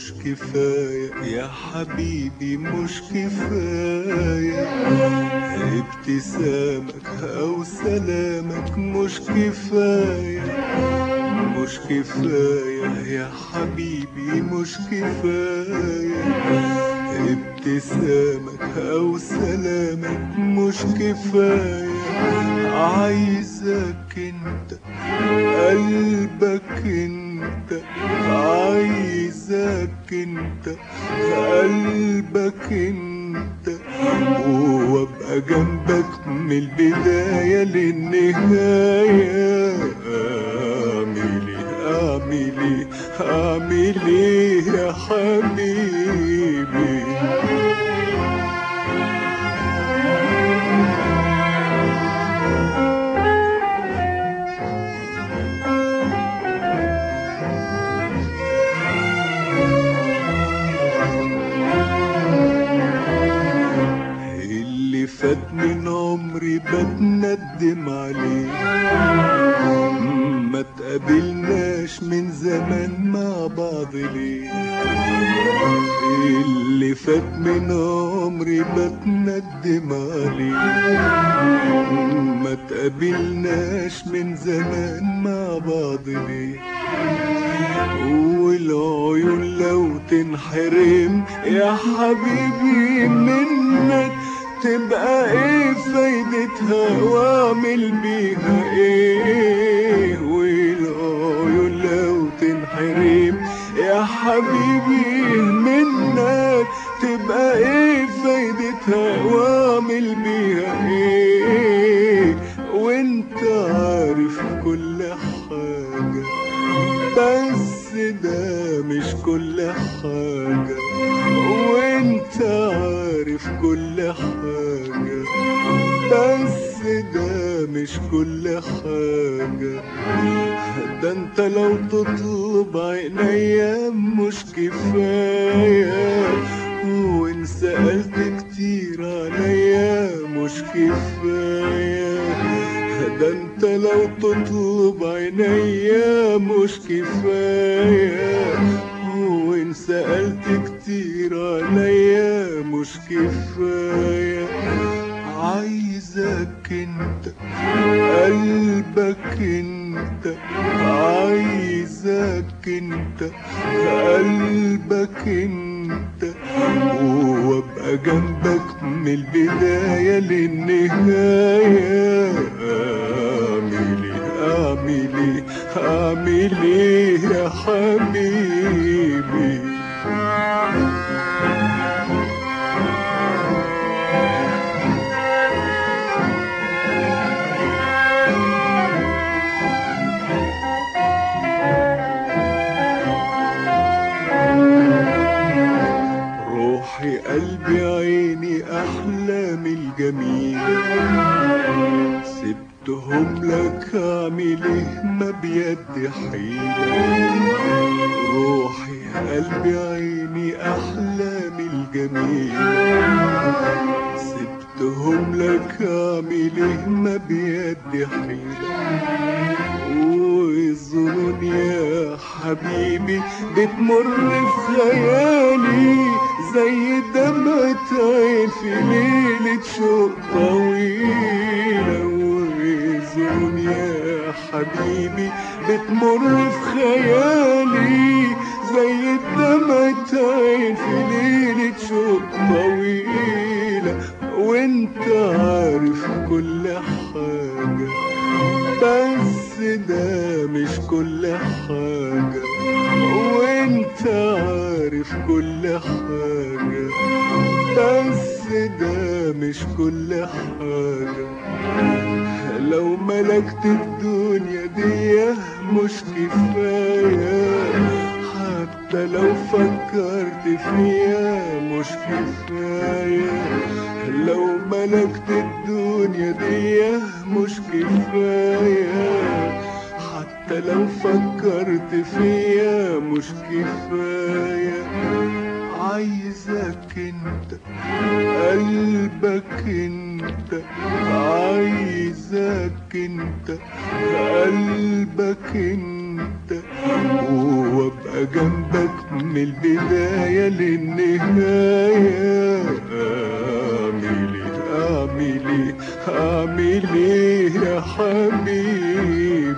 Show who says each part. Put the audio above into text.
Speaker 1: مش كفاية يا حبيبي مش كفاية. ابتسامك أو سلامك مش كفاية. مش كفاية يا حبيبي مش كفاية. ابتسامك أو سلامك مش كفاية. عايزك أنت قلبك أنت. انت قلبك انت. وابقى جنبك من البداية للنهاية. اعمل إيه؟ اعمل إيه؟ إيه يا حبيبي؟ بتندم عليه ما تقابلناش من زمان مع بعض ليه اللي فات من عمري بتندم عليه ما تقابلناش من زمان مع بعض ليه والعيون لو تنحرم يا حبيبي منك تبقى إيه فايدتها واعمل بيها إيه؟ والعيون لو تنحرم يا حبيبي منك تبقى إيه فايدتها واعمل بيها إيه؟ وانت عارف كل حاجة بس ده مش كل حاجة. وانت عارف كل حاجة. بس ده مش كل حاجة. ده انت لو تطلب عينيا مش كفاية. وإن سألت كتير عليا مش كفاية. ده انت لو تطلب عينيا مش كفاية. وإن سألت كتير عليا مش كفاية. عايزك انت قلبك انت عايزك انت قلبك انت. وابقى جنبك من البداية للنهاية. اعمل إيه؟ اعمل إيه؟ اعمل إيه يا حبيبي؟ الجميلة سبتهم لك أعمل إيه ما بيدي حيلة. روحي قلبي عيني أحلامي الجميلة سبتهم لك أعمل إيه ما بيدي حيلة. والظنون يا حبيبي بتمر في خيالي زي دمعة عين في ليلة شوق طويلة والظنون يا حبيبي بتمر في خيالي زي دمعة عين في ليلة شوق طويلة. وانت عارف كل حاجة بس ده مش كل حاجة. وانت عارف كل حاجة بس ده مش كل حاجة. لو ملكت الدنيا دي مش كفاية. حتى لو فكرت فيها مش كفاية. لو ملكت الدنيا دي مش كفاية. حتى لو فكرت فيها مش كفاية. عايزك انت قلبك انت عايزك انت قلبك انت. وابقى جنبك من البداية للنهاية. اعمل إيه؟ اعمل إيه؟ إيه يا حبيبي؟